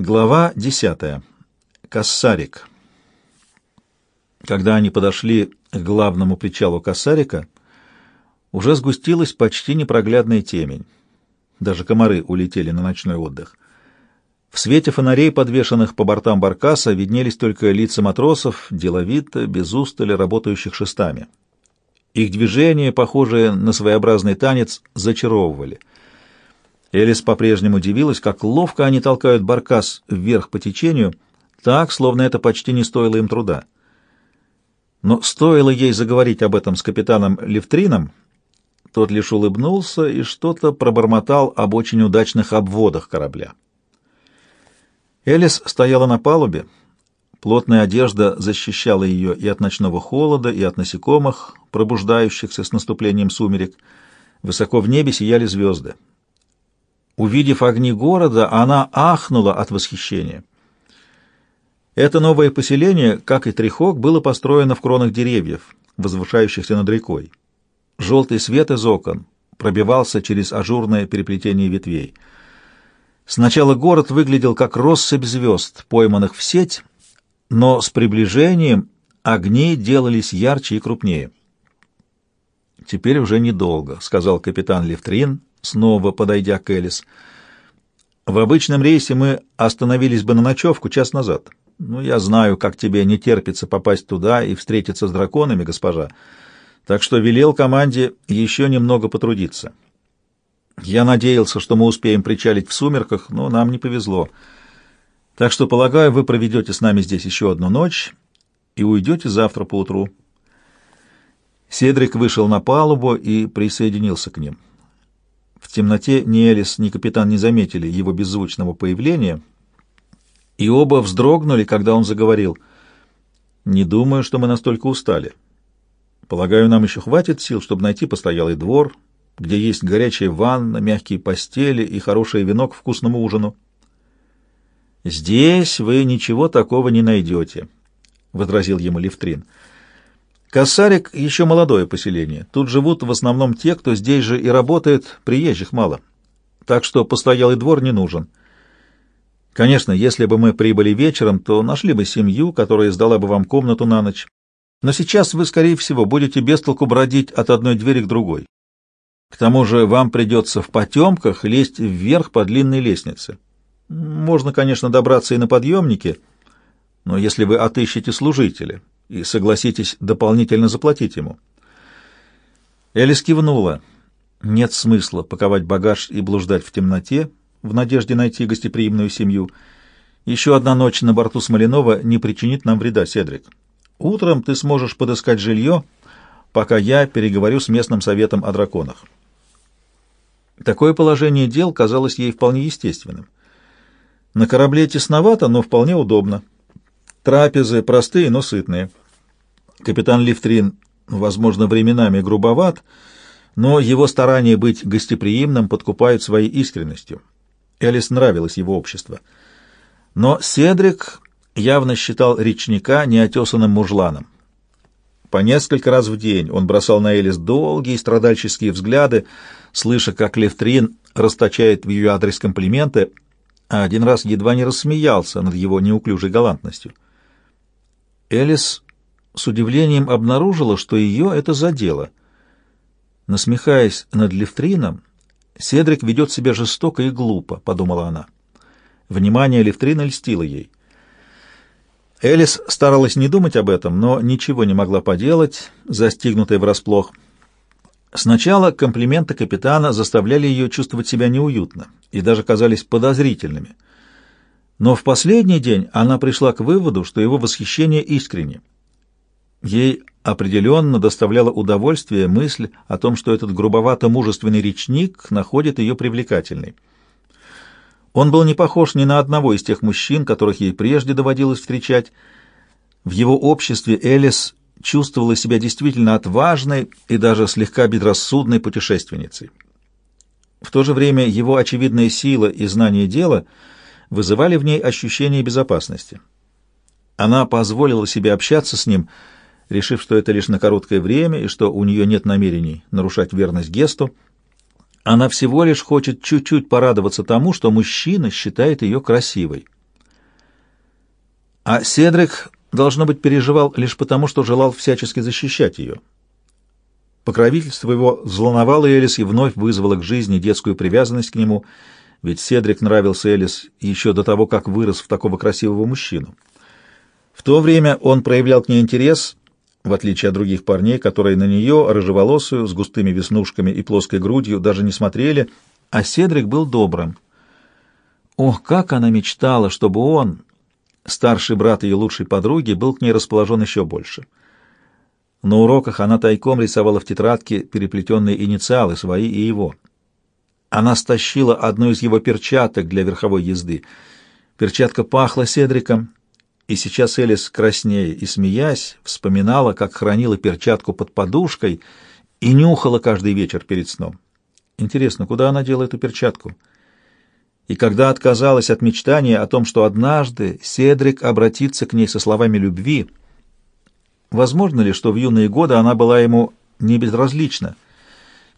Глава десятая. Кассарик. Когда они подошли к главному причалу Кассарика, уже сгустилась почти непроглядная темень. Даже комары улетели на ночной отдых. В свете фонарей, подвешенных по бортам баркаса, виднелись только лица матросов, деловито, без устали работающих шестами. Их движения, похожие на своеобразный танец, зачаровывали. Элис по-прежнему удивилась, как ловко они толкают баркас вверх по течению, так, словно это почти не стоило им труда. Но стоило ей заговорить об этом с капитаном Левтрином, тот лишь улыбнулся и что-то пробормотал об очень удачных обводах корабля. Элис стояла на палубе. Плотная одежда защищала ее и от ночного холода, и от насекомых, пробуждающихся с наступлением сумерек. Высоко в небе сияли звезды. Увидев огни города, она ахнула от восхищения. Это новое поселение, как и Трихок, было построено в кронах деревьев, возвышающихся над рекой. Желтый свет из окон пробивался через ажурное переплетение ветвей. Сначала город выглядел как россыпь звезд, пойманных в сеть, но с приближением огни делались ярче и крупнее. «Теперь уже недолго», — сказал капитан Левтрин, снова подойдя к Элис. «В обычном рейсе мы остановились бы на ночевку час назад. Ну, я знаю, как тебе не терпится попасть туда и встретиться с драконами, госпожа, так что велел команде еще немного потрудиться. Я надеялся, что мы успеем причалить в сумерках, но нам не повезло. Так что, полагаю, вы проведете с нами здесь еще одну ночь и уйдете завтра поутру». Седрик вышел на палубу и присоединился к ним. В темноте ни Элис, ни капитан не заметили его беззвучного появления, и оба вздрогнули, когда он заговорил. «Не думаю, что мы настолько устали. Полагаю, нам еще хватит сил, чтобы найти постоялый двор, где есть горячая ванна, мягкие постели и хорошее вино к вкусному ужину». «Здесь вы ничего такого не найдете», — возразил ему Левтрин. Косарик еще молодое поселение. Тут живут в основном те, кто здесь же и работает, приезжих мало. Так что постоялый двор не нужен. Конечно, если бы мы прибыли вечером, то нашли бы семью, которая сдала бы вам комнату на ночь. Но сейчас вы, скорее всего, будете без толку бродить от одной двери к другой. К тому же вам придется в потемках лезть вверх по длинной лестнице. Можно, конечно, добраться и на подъемнике, но если вы отыщете служителя, и согласитесь дополнительно заплатить ему. Элис кивнула. Нет смысла паковать багаж и блуждать в темноте в надежде найти гостеприимную семью. Еще одна ночь на борту Смоленова не причинит нам вреда, Седрик. Утром ты сможешь подыскать жилье, пока я переговорю с местным советом о драконах. Такое положение дел казалось ей вполне естественным. На корабле тесновато, но вполне удобно. Трапезы простые, но сытные. Капитан Лифтрин, возможно, временами грубоват, но его старание быть гостеприимным подкупают своей искренностью. Элис нравилось его общество. Но Седрик явно считал речника неотесанным мужланом. По несколько раз в день он бросал на Элис долгие страдальческие взгляды, слыша, как Левтрин расточает в ее адрес комплименты, а один раз едва не рассмеялся над его неуклюжей галантностью. Элис с удивлением обнаружила, что ее это задело. Насмехаясь над Левтрином, Седрик ведет себя жестоко и глупо, подумала она. Внимание Левтрина льстило ей. Элис старалась не думать об этом, но ничего не могла поделать, застигнутая врасплох. Сначала комплименты капитана заставляли ее чувствовать себя неуютно и даже казались подозрительными. Но в последний день она пришла к выводу, что его восхищение искренне. Ей определенно доставляла удовольствие мысль о том, что этот грубовато-мужественный речник находит ее привлекательной. Он был не похож ни на одного из тех мужчин, которых ей прежде доводилось встречать. В его обществе Элис чувствовала себя действительно отважной и даже слегка безрассудной путешественницей. В то же время его очевидная сила и знание дела вызывали в ней ощущение безопасности. Она позволила себе общаться с ним, решив, что это лишь на короткое время и что у нее нет намерений нарушать верность Гесту. Она всего лишь хочет чуть-чуть порадоваться тому, что мужчина считает ее красивой. А Седрик, должно быть, переживал лишь потому, что желал всячески защищать ее. Покровительство его взволновало Элис и вновь вызвало к жизни детскую привязанность к нему, ведь Седрик нравился Элис еще до того, как вырос в такого красивого мужчину. В то время он проявлял к ней интерес, в отличие от других парней, которые на нее, рыжеволосую, с густыми веснушками и плоской грудью, даже не смотрели, а Седрик был добрым. Ох, как она мечтала, чтобы он, старший брат ее лучшей подруги, был к ней расположен еще больше. На уроках она тайком рисовала в тетрадке переплетенные инициалы свои и его. Она стащила одну из его перчаток для верховой езды. Перчатка пахла Седриком, и сейчас Элис, краснея и смеясь, вспоминала, как хранила перчатку под подушкой и нюхала каждый вечер перед сном. Интересно, куда она дела эту перчатку? И когда отказалась от мечтания о том, что однажды Седрик обратится к ней со словами любви, возможно ли, что в юные годы она была ему не безразлична,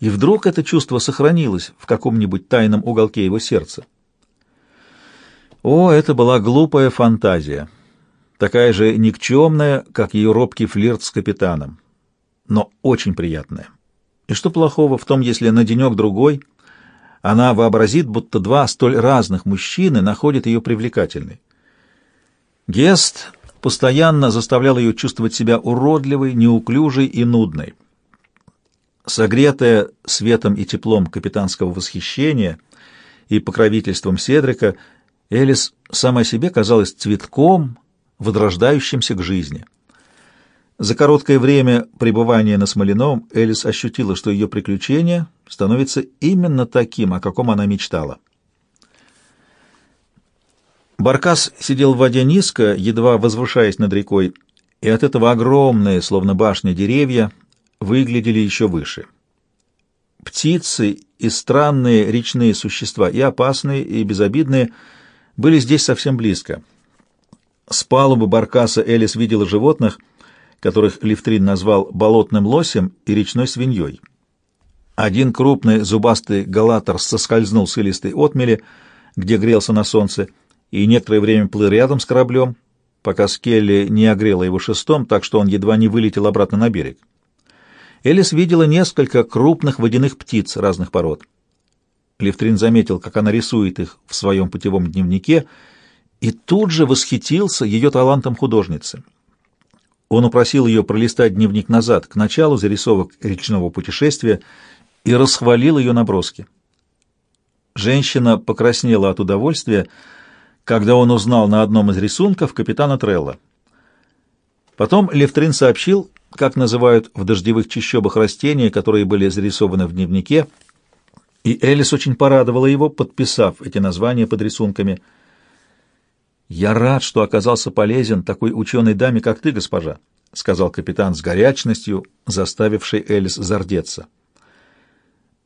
и вдруг это чувство сохранилось в каком-нибудь тайном уголке его сердца? О, это была глупая фантазия такая же никчемная, как ее робкий флирт с капитаном, но очень приятная. И что плохого в том, если на денек-другой она вообразит, будто два столь разных мужчины находят ее привлекательной? Гест постоянно заставлял ее чувствовать себя уродливой, неуклюжей и нудной. Согретая светом и теплом капитанского восхищения и покровительством Седрика, Элис сама себе казалась цветком, возрождающимся к жизни. За короткое время пребывания на Смоленом Элис ощутила, что ее приключение становится именно таким, о каком она мечтала. Баркас сидел в воде низко, едва возвышаясь над рекой, и от этого огромные, словно башни, деревья выглядели еще выше. Птицы и странные речные существа, и опасные, и безобидные, были здесь совсем близко. С палубы баркаса Элис видела животных, которых Лифтрин назвал болотным лосем и речной свиньей. Один крупный зубастый галатор соскользнул с илистой отмели, где грелся на солнце, и некоторое время плыл рядом с кораблем, пока Скелли не огрела его шестом, так что он едва не вылетел обратно на берег. Элис видела несколько крупных водяных птиц разных пород. Лифтрин заметил, как она рисует их в своем путевом дневнике — и тут же восхитился ее талантом художницы. Он упросил ее пролистать дневник назад, к началу зарисовок речного путешествия, и расхвалил ее наброски. Женщина покраснела от удовольствия, когда он узнал на одном из рисунков капитана Трелла. Потом Левтрин сообщил, как называют в дождевых чащобах растения, которые были зарисованы в дневнике, и Элис очень порадовала его, подписав эти названия под рисунками – «Я рад, что оказался полезен такой ученой даме, как ты, госпожа», — сказал капитан с горячностью, заставивший Элис зардеться.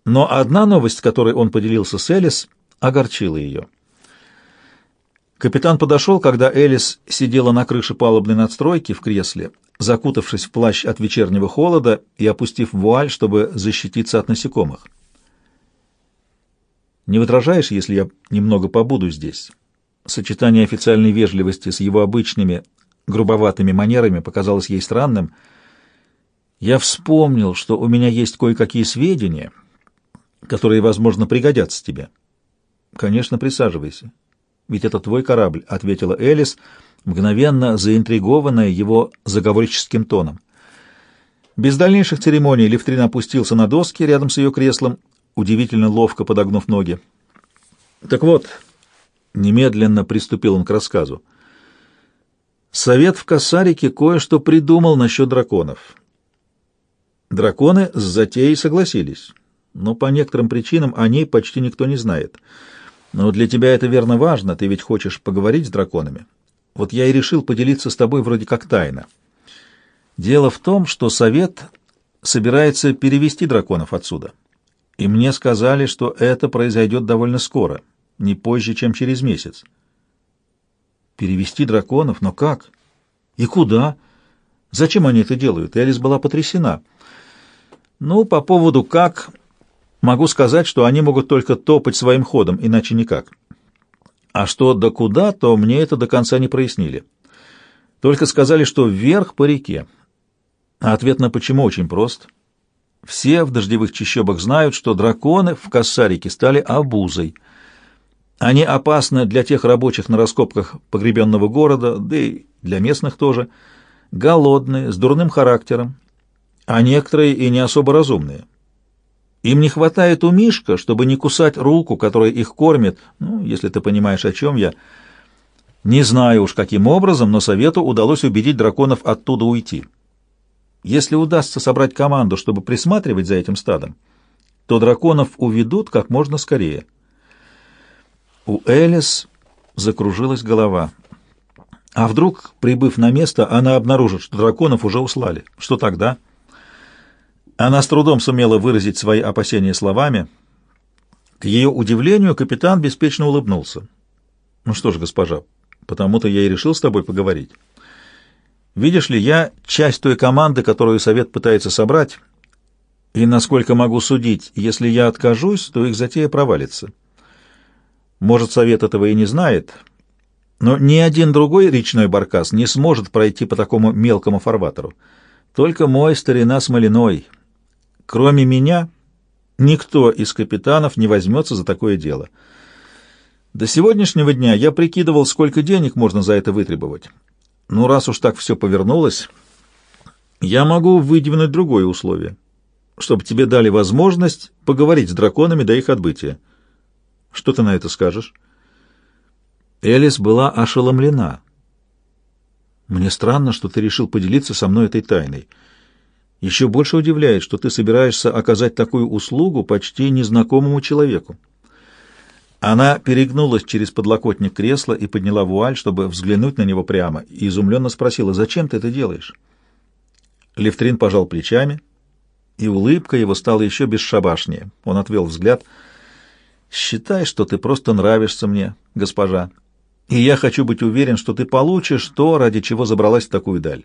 Но одна новость, которой он поделился с Элис, огорчила ее. Капитан подошел, когда Элис сидела на крыше палубной надстройки в кресле, закутавшись в плащ от вечернего холода и опустив вуаль, чтобы защититься от насекомых. «Не возражаешь, если я немного побуду здесь?» Сочетание официальной вежливости с его обычными грубоватыми манерами показалось ей странным. Я вспомнил, что у меня есть кое-какие сведения, которые, возможно, пригодятся тебе. Конечно, присаживайся. Ведь это твой корабль, ответила Элис, мгновенно заинтригованная его заговорческим тоном. Без дальнейших церемоний Левтрин опустился на доски рядом с ее креслом, удивительно ловко подогнув ноги. Так вот, Немедленно приступил он к рассказу. Совет в Касарике кое-что придумал насчет драконов. Драконы с затеей согласились, но по некоторым причинам о ней почти никто не знает. Но для тебя это верно важно, ты ведь хочешь поговорить с драконами. Вот я и решил поделиться с тобой вроде как тайно. Дело в том, что совет собирается перевести драконов отсюда. И мне сказали, что это произойдет довольно скоро — не позже, чем через месяц. Перевести драконов? Но как? И куда? Зачем они это делают? Элис была потрясена. Ну, по поводу «как» могу сказать, что они могут только топать своим ходом, иначе никак. А что до куда, то мне это до конца не прояснили. Только сказали, что вверх по реке. А ответ на почему очень прост. Все в дождевых чащобах знают, что драконы в Кассарике стали обузой. Они опасны для тех рабочих на раскопках погребенного города, да и для местных тоже, голодные, с дурным характером, а некоторые и не особо разумные. Им не хватает у Мишка, чтобы не кусать руку, которая их кормит, ну, если ты понимаешь, о чем я. Не знаю уж, каким образом, но совету удалось убедить драконов оттуда уйти. Если удастся собрать команду, чтобы присматривать за этим стадом, то драконов уведут как можно скорее. У Элис закружилась голова. А вдруг, прибыв на место, она обнаружит, что драконов уже услали? Что тогда? Она с трудом сумела выразить свои опасения словами. К ее удивлению капитан беспечно улыбнулся. «Ну что ж, госпожа, потому-то я и решил с тобой поговорить. Видишь ли, я часть той команды, которую совет пытается собрать, и, насколько могу судить, если я откажусь, то их затея провалится. Может, совет этого и не знает, но ни один другой речной баркас не сможет пройти по такому мелкому фарватеру. Только мой старина Смолиной. Кроме меня, никто из капитанов не возьмется за такое дело». До сегодняшнего дня я прикидывал, сколько денег можно за это вытребовать. Ну, раз уж так все повернулось, я могу выдвинуть другое условие, чтобы тебе дали возможность поговорить с драконами до их отбытия. Что ты на это скажешь? Элис была ошеломлена. Мне странно, что ты решил поделиться со мной этой тайной. Еще больше удивляет, что ты собираешься оказать такую услугу почти незнакомому человеку. Она перегнулась через подлокотник кресла и подняла вуаль, чтобы взглянуть на него прямо, и изумленно спросила, «Зачем ты это делаешь?» Левтрин пожал плечами, и улыбка его стала еще бесшабашнее. Он отвел взгляд. «Считай, что ты просто нравишься мне, госпожа, и я хочу быть уверен, что ты получишь то, ради чего забралась в такую даль.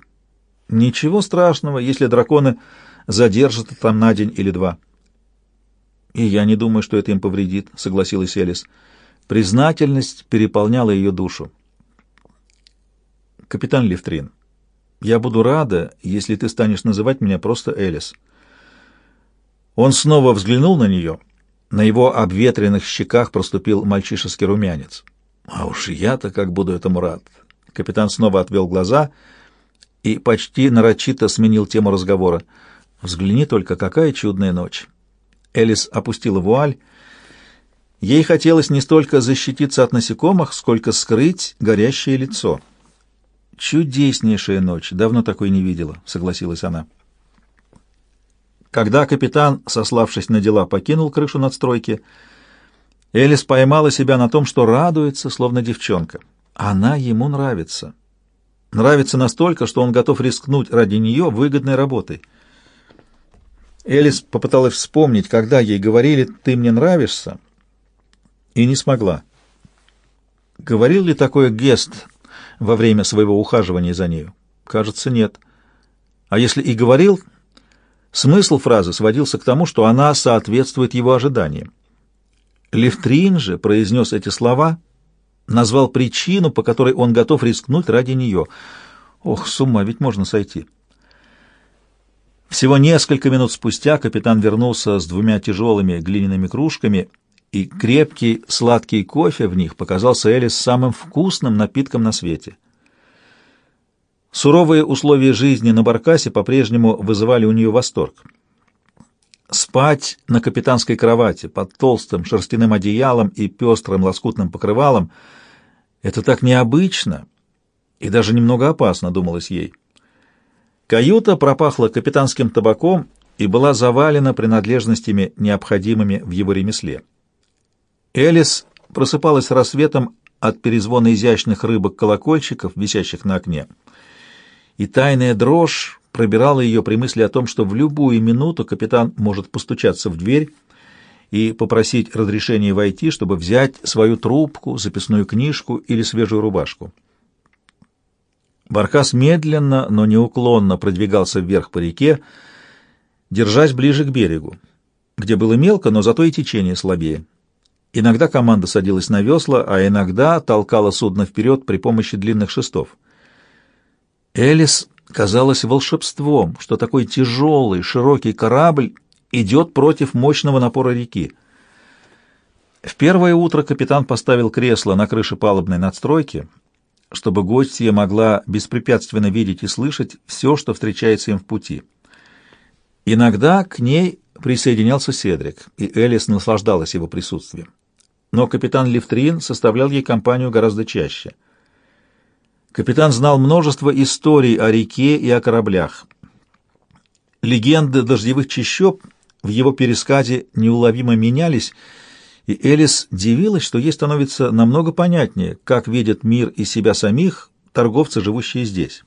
Ничего страшного, если драконы задержат там на день или два». «И я не думаю, что это им повредит», — согласилась Элис. Признательность переполняла ее душу. «Капитан Левтрин, я буду рада, если ты станешь называть меня просто Элис». Он снова взглянул на нее. На его обветренных щеках проступил мальчишеский румянец. «А уж я-то как буду этому рад!» Капитан снова отвел глаза и почти нарочито сменил тему разговора. «Взгляни только, какая чудная ночь!» Элис опустила вуаль. Ей хотелось не столько защититься от насекомых, сколько скрыть горящее лицо. «Чудеснейшая ночь! Давно такой не видела», — согласилась она. Когда капитан, сославшись на дела, покинул крышу надстройки, Элис поймала себя на том, что радуется, словно девчонка. Она ему нравится. Нравится настолько, что он готов рискнуть ради нее выгодной работой — Элис попыталась вспомнить, когда ей говорили «ты мне нравишься», и не смогла. Говорил ли такое Гест во время своего ухаживания за нею? Кажется, нет. А если и говорил, смысл фразы сводился к тому, что она соответствует его ожиданиям. Левтрин же произнес эти слова, назвал причину, по которой он готов рискнуть ради нее. Ох, с ума ведь можно сойти. Всего несколько минут спустя капитан вернулся с двумя тяжелыми глиняными кружками, и крепкий сладкий кофе в них показался Элис самым вкусным напитком на свете. Суровые условия жизни на Баркасе по-прежнему вызывали у нее восторг. Спать на капитанской кровати под толстым шерстяным одеялом и пестрым лоскутным покрывалом — это так необычно и даже немного опасно, думалось ей. Каюта пропахла капитанским табаком и была завалена принадлежностями, необходимыми в его ремесле. Элис просыпалась рассветом от перезвона изящных рыбок-колокольчиков, висящих на окне. И тайная дрожь пробирала ее при мысли о том, что в любую минуту капитан может постучаться в дверь и попросить разрешения войти, чтобы взять свою трубку, записную книжку или свежую рубашку. Баркас медленно, но неуклонно продвигался вверх по реке, держась ближе к берегу, где было мелко, но зато и течение слабее. Иногда команда садилась на весла, а иногда толкала судно вперед при помощи длинных шестов. Элис казалось волшебством, что такой тяжелый, широкий корабль идет против мощного напора реки. В первое утро капитан поставил кресло на крыше палубной надстройки, чтобы гостья могла беспрепятственно видеть и слышать все, что встречается им в пути. Иногда к ней присоединялся Седрик, и Элис наслаждалась его присутствием. Но капитан Лифтрин составлял ей компанию гораздо чаще. Капитан знал множество историй о реке и о кораблях. Легенды дождевых чащоб в его пересказе неуловимо менялись, и Элис дивилась, что ей становится намного понятнее, как видят мир и себя самих торговцы, живущие здесь.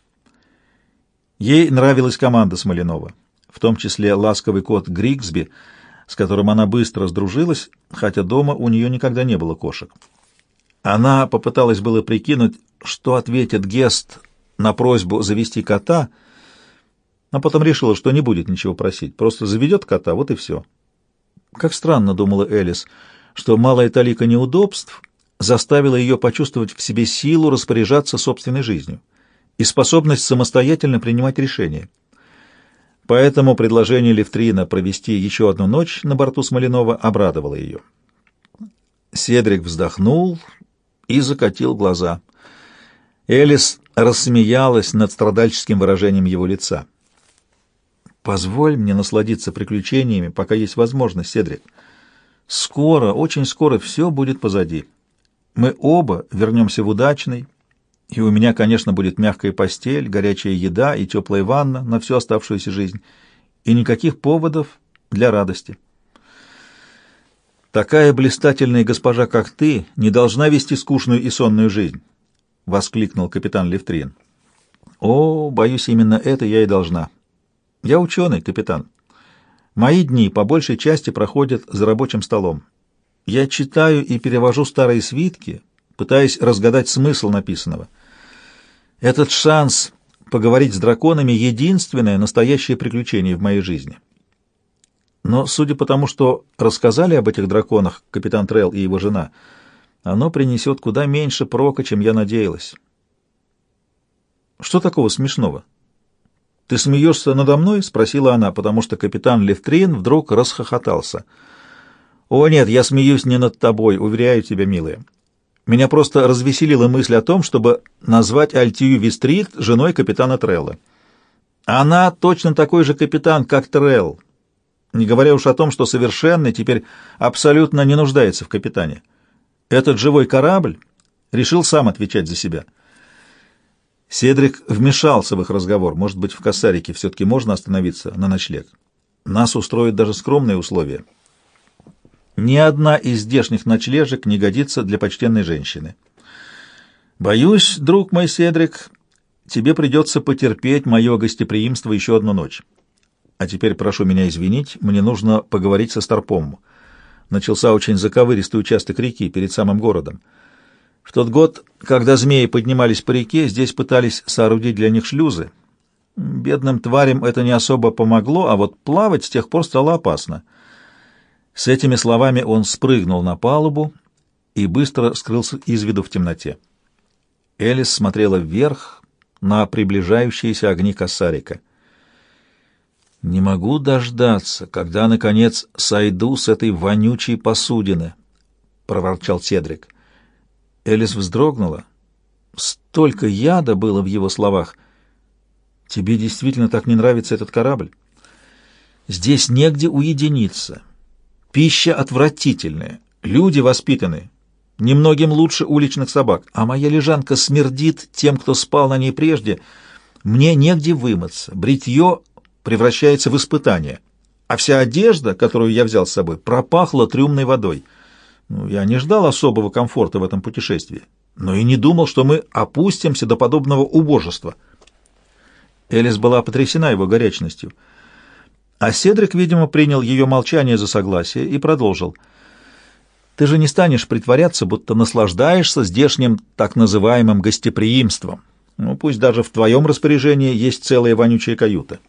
Ей нравилась команда Смоленова, в том числе ласковый кот Григсби, с которым она быстро сдружилась, хотя дома у нее никогда не было кошек. Она попыталась было прикинуть, что ответит Гест на просьбу завести кота, но потом решила, что не будет ничего просить, просто заведет кота, вот и все. Как странно, думала Элис, — что малая талика неудобств заставила ее почувствовать в себе силу распоряжаться собственной жизнью и способность самостоятельно принимать решения. Поэтому предложение Левтрина провести еще одну ночь на борту Смоленова обрадовало ее. Седрик вздохнул и закатил глаза. Элис рассмеялась над страдальческим выражением его лица. «Позволь мне насладиться приключениями, пока есть возможность, Седрик». Скоро, очень скоро все будет позади. Мы оба вернемся в удачный, и у меня, конечно, будет мягкая постель, горячая еда и теплая ванна на всю оставшуюся жизнь, и никаких поводов для радости. Такая блистательная госпожа, как ты, не должна вести скучную и сонную жизнь, — воскликнул капитан Левтрин. О, боюсь, именно это я и должна. Я ученый, капитан. Мои дни по большей части проходят за рабочим столом. Я читаю и перевожу старые свитки, пытаясь разгадать смысл написанного. Этот шанс поговорить с драконами — единственное настоящее приключение в моей жизни. Но, судя по тому, что рассказали об этих драконах капитан Трелл и его жена, оно принесет куда меньше прока, чем я надеялась. Что такого смешного? «Ты смеешься надо мной?» — спросила она, потому что капитан Левтрин вдруг расхохотался. «О, нет, я смеюсь не над тобой, уверяю тебя, милая. Меня просто развеселила мысль о том, чтобы назвать Альтию Вистрит женой капитана Трелла. Она точно такой же капитан, как Трелл, не говоря уж о том, что совершенно теперь абсолютно не нуждается в капитане. Этот живой корабль решил сам отвечать за себя». Седрик вмешался в их разговор. Может быть, в Косарике все-таки можно остановиться на ночлег? Нас устроят даже скромные условия. Ни одна из здешних ночлежек не годится для почтенной женщины. Боюсь, друг мой Седрик, тебе придется потерпеть мое гостеприимство еще одну ночь. А теперь прошу меня извинить, мне нужно поговорить со Старпом. Начался очень заковыристый участок реки перед самым городом. В тот год, когда змеи поднимались по реке, здесь пытались соорудить для них шлюзы. Бедным тварям это не особо помогло, а вот плавать с тех пор стало опасно. С этими словами он спрыгнул на палубу и быстро скрылся из виду в темноте. Элис смотрела вверх на приближающиеся огни косарика. «Не могу дождаться, когда, наконец, сойду с этой вонючей посудины», — проворчал Седрик. Элис вздрогнула. Столько яда было в его словах. «Тебе действительно так не нравится этот корабль? Здесь негде уединиться. Пища отвратительная, люди воспитанные, немногим лучше уличных собак, а моя лежанка смердит тем, кто спал на ней прежде. Мне негде вымыться, бритье превращается в испытание, а вся одежда, которую я взял с собой, пропахла трюмной водой». Ну, я не ждал особого комфорта в этом путешествии, но и не думал, что мы опустимся до подобного убожества. Элис была потрясена его горячностью. А Седрик, видимо, принял ее молчание за согласие и продолжил. «Ты же не станешь притворяться, будто наслаждаешься здешним так называемым гостеприимством. Ну, пусть даже в твоем распоряжении есть целая вонючая каюта.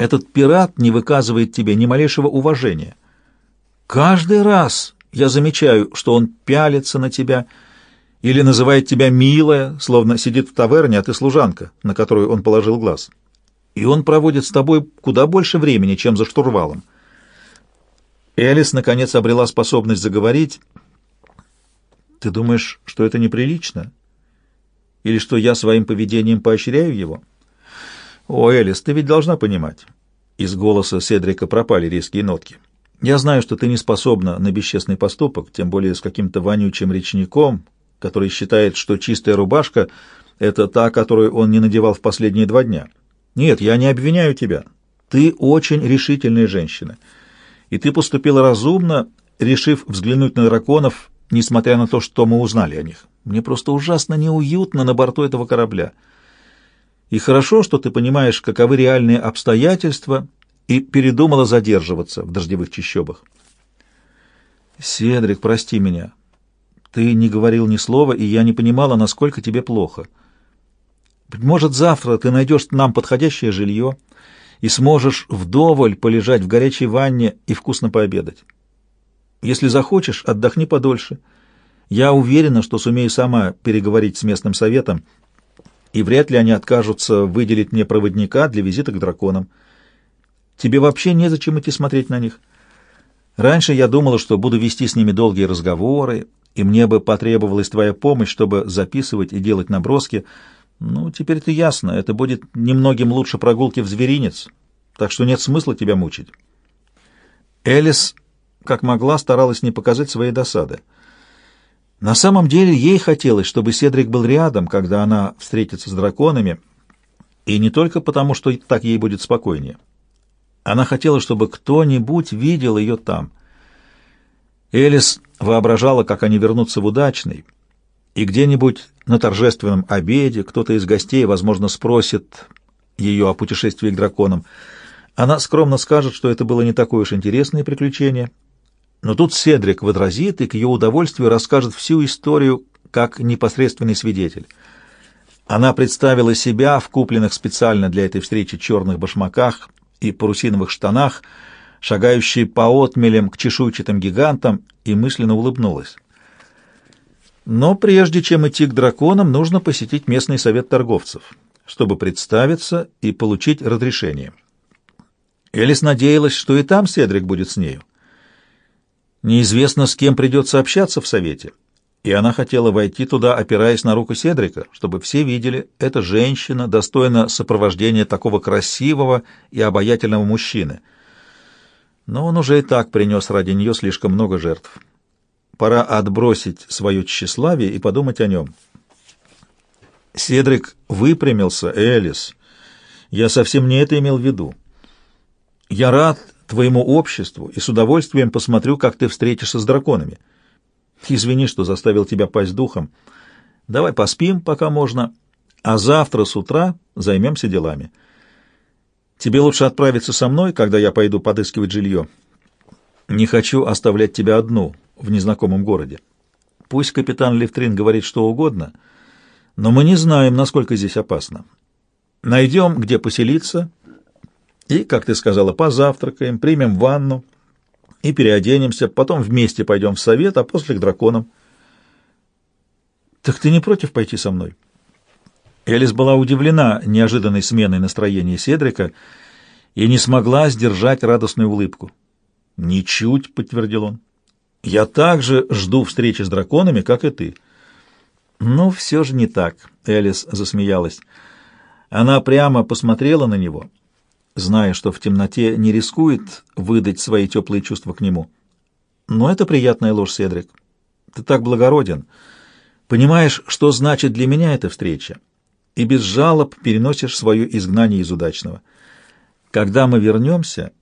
Этот пират не выказывает тебе ни малейшего уважения. Каждый раз я замечаю, что он пялится на тебя Или называет тебя «милая», словно сидит в таверне, а ты служанка, на которую он положил глаз. И он проводит с тобой куда больше времени, чем за штурвалом. Элис, наконец, обрела способность заговорить. «Ты думаешь, что это неприлично? Или что я своим поведением поощряю его?» «О, Элис, ты ведь должна понимать». Из голоса Седрика пропали резкие нотки. «Я знаю, что ты не способна на бесчестный поступок, тем более с каким-то вонючим речником, который считает, что чистая рубашка — это та, которую он не надевал в последние два дня. Нет, я не обвиняю тебя. Ты очень решительная женщина. И ты поступила разумно, решив взглянуть на драконов, несмотря на то, что мы узнали о них. Мне просто ужасно неуютно на борту этого корабля. И хорошо, что ты понимаешь, каковы реальные обстоятельства, и передумала задерживаться в дождевых чащобах. «Седрик, прости меня. Ты не говорил ни слова, и я не понимала, насколько тебе плохо. Может, завтра ты найдешь нам подходящее жилье и сможешь вдоволь полежать в горячей ванне и вкусно пообедать. Если захочешь, отдохни подольше. Я уверена, что сумею сама переговорить с местным советом, и вряд ли они откажутся выделить мне проводника для визита к драконам. Тебе вообще незачем идти смотреть на них. Раньше я думала, что буду вести с ними долгие разговоры, и мне бы потребовалась твоя помощь, чтобы записывать и делать наброски. Ну, теперь это ясно, это будет немногим лучше прогулки в зверинец, так что нет смысла тебя мучить. Элис, как могла, старалась не показать своей досады. На самом деле ей хотелось, чтобы Седрик был рядом, когда она встретится с драконами, и не только потому, что так ей будет спокойнее. Она хотела, чтобы кто-нибудь видел ее там. Элис воображала, как они вернутся в удачный, и где-нибудь на торжественном обеде кто-то из гостей, возможно, спросит ее о путешествии к драконам. Она скромно скажет, что это было не такое уж интересное приключение, но тут Седрик возразит и к ее удовольствию расскажет всю историю как непосредственный свидетель. Она представила себя в купленных специально для этой встречи черных башмаках и парусиновых штанах, шагающей по отмелям к чешуйчатым гигантам, и мысленно улыбнулась. Но прежде чем идти к драконам, нужно посетить местный совет торговцев, чтобы представиться и получить разрешение. Элис надеялась, что и там Седрик будет с нею. Неизвестно, с кем придется общаться в совете, и она хотела войти туда, опираясь на руку Седрика, чтобы все видели, эта женщина достойна сопровождения такого красивого и обаятельного мужчины. Но он уже и так принес ради нее слишком много жертв. Пора отбросить свое тщеславие и подумать о нем. Седрик выпрямился, Элис. Я совсем не это имел в виду. Я рад твоему обществу и с удовольствием посмотрю, как ты встретишься с драконами. Извини, что заставил тебя пасть духом. Давай поспим, пока можно, а завтра с утра займемся делами. Тебе лучше отправиться со мной, когда я пойду подыскивать жилье. Не хочу оставлять тебя одну в незнакомом городе. Пусть капитан Левтрин говорит что угодно, но мы не знаем, насколько здесь опасно. Найдем, где поселиться, и, как ты сказала, позавтракаем, примем ванну и переоденемся, потом вместе пойдем в совет, а после к драконам. Так ты не против пойти со мной? Элис была удивлена неожиданной сменой настроения Седрика и не смогла сдержать радостную улыбку. «Ничуть», — подтвердил он. Я также жду встречи с драконами, как и ты. Ну, все же не так, Элис засмеялась. Она прямо посмотрела на него, зная, что в темноте не рискует выдать свои теплые чувства к нему. Но это приятная ложь, Седрик. Ты так благороден. Понимаешь, что значит для меня эта встреча, и без жалоб переносишь свое изгнание из удачного. Когда мы вернемся,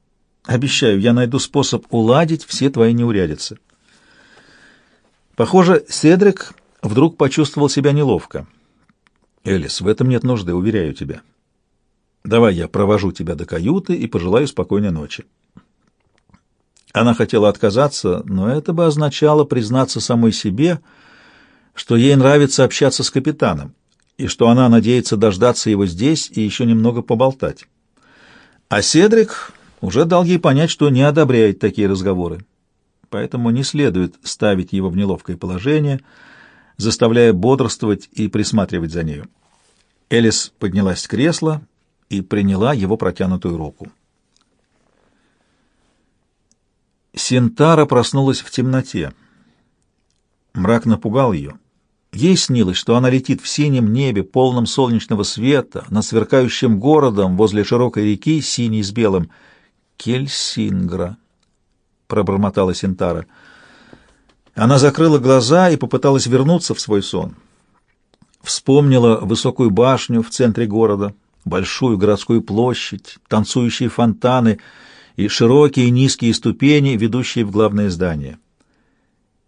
обещаю, я найду способ уладить все твои неурядицы. Похоже, Седрик вдруг почувствовал себя неловко. «Элис, в этом нет нужды, уверяю тебя. Давай я провожу тебя до каюты и пожелаю спокойной ночи». Она хотела отказаться, но это бы означало признаться самой себе, что ей нравится общаться с капитаном, и что она надеется дождаться его здесь и еще немного поболтать. А Седрик уже дал ей понять, что не одобряет такие разговоры поэтому не следует ставить его в неловкое положение, заставляя бодрствовать и присматривать за нею. Элис поднялась с кресла и приняла его протянутую руку. Синтара проснулась в темноте. Мрак напугал ее. Ей снилось, что она летит в синем небе, полном солнечного света, над сверкающим городом возле широкой реки, синий с белым. «Кельсингра», — пробормотала Синтара. Она закрыла глаза и попыталась вернуться в свой сон. Вспомнила высокую башню в центре города, большую городскую площадь, танцующие фонтаны и широкие низкие ступени, ведущие в главное здание.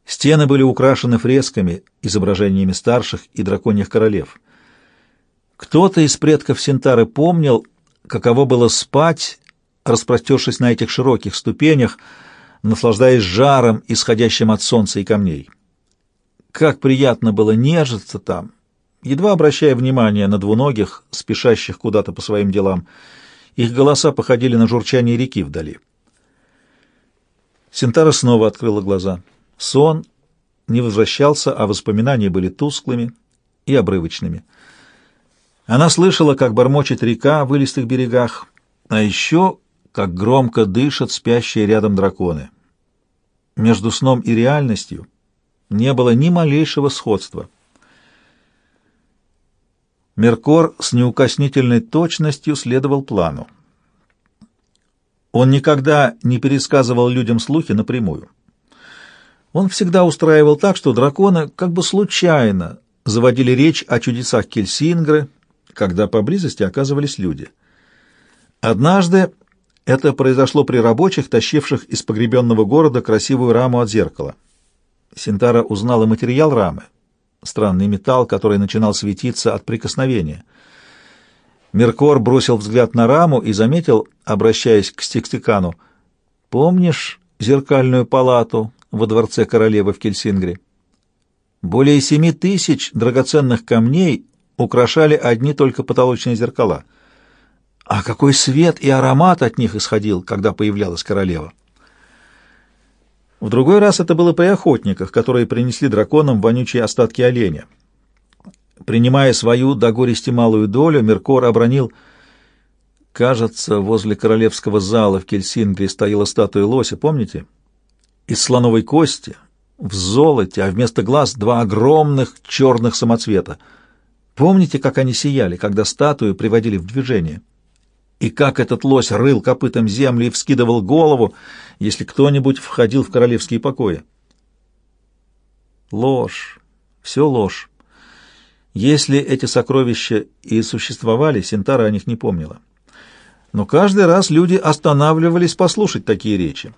Стены были украшены фресками, изображениями старших и драконьих королев. Кто-то из предков Синтары помнил, каково было спать, распростершись на этих широких ступенях, наслаждаясь жаром, исходящим от солнца и камней. Как приятно было нежиться там, едва обращая внимание на двуногих, спешащих куда-то по своим делам. Их голоса походили на журчание реки вдали. Синтара снова открыла глаза — Сон не возвращался, а воспоминания были тусклыми и обрывочными. Она слышала, как бормочет река в вылистых берегах, а еще как громко дышат спящие рядом драконы. Между сном и реальностью не было ни малейшего сходства. Меркор с неукоснительной точностью следовал плану. Он никогда не пересказывал людям слухи напрямую. Он всегда устраивал так, что драконы как бы случайно заводили речь о чудесах Кельсингры, когда поблизости оказывались люди. Однажды это произошло при рабочих, тащивших из погребенного города красивую раму от зеркала. Синтара узнала материал рамы, странный металл, который начинал светиться от прикосновения. Меркор бросил взгляд на раму и заметил, обращаясь к Стикстикану, «Помнишь зеркальную палату, во дворце королевы в Кельсингре. Более семи тысяч драгоценных камней украшали одни только потолочные зеркала. А какой свет и аромат от них исходил, когда появлялась королева! В другой раз это было при охотниках, которые принесли драконам вонючие остатки оленя. Принимая свою до горести малую долю, Меркор обронил «Кажется, возле королевского зала в Кельсингре стояла статуя лося, помните?» из слоновой кости, в золоте, а вместо глаз два огромных черных самоцвета. Помните, как они сияли, когда статую приводили в движение? И как этот лось рыл копытом землю и вскидывал голову, если кто-нибудь входил в королевские покои? Ложь. Все ложь. Если эти сокровища и существовали, Синтара о них не помнила. Но каждый раз люди останавливались послушать такие речи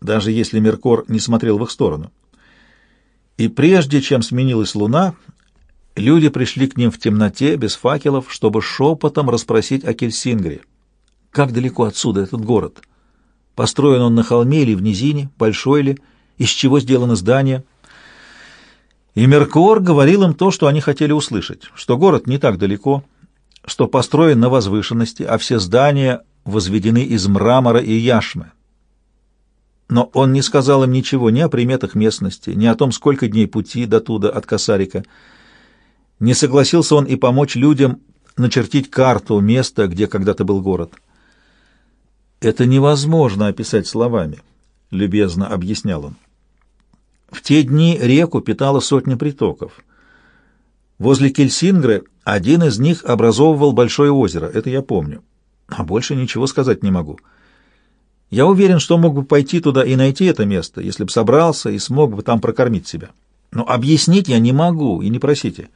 даже если Меркор не смотрел в их сторону. И прежде чем сменилась луна, люди пришли к ним в темноте, без факелов, чтобы шепотом расспросить о Кельсингре. Как далеко отсюда этот город? Построен он на холме или в низине, большой ли, из чего сделано здание? И Меркор говорил им то, что они хотели услышать, что город не так далеко, что построен на возвышенности, а все здания возведены из мрамора и яшмы, но он не сказал им ничего ни о приметах местности, ни о том, сколько дней пути до туда от Косарика. Не согласился он и помочь людям начертить карту места, где когда-то был город. «Это невозможно описать словами», — любезно объяснял он. В те дни реку питала сотня притоков. Возле Кельсингры один из них образовывал большое озеро, это я помню. А больше ничего сказать не могу. Я уверен, что мог бы пойти туда и найти это место, если бы собрался и смог бы там прокормить себя. Но объяснить я не могу, и не просите.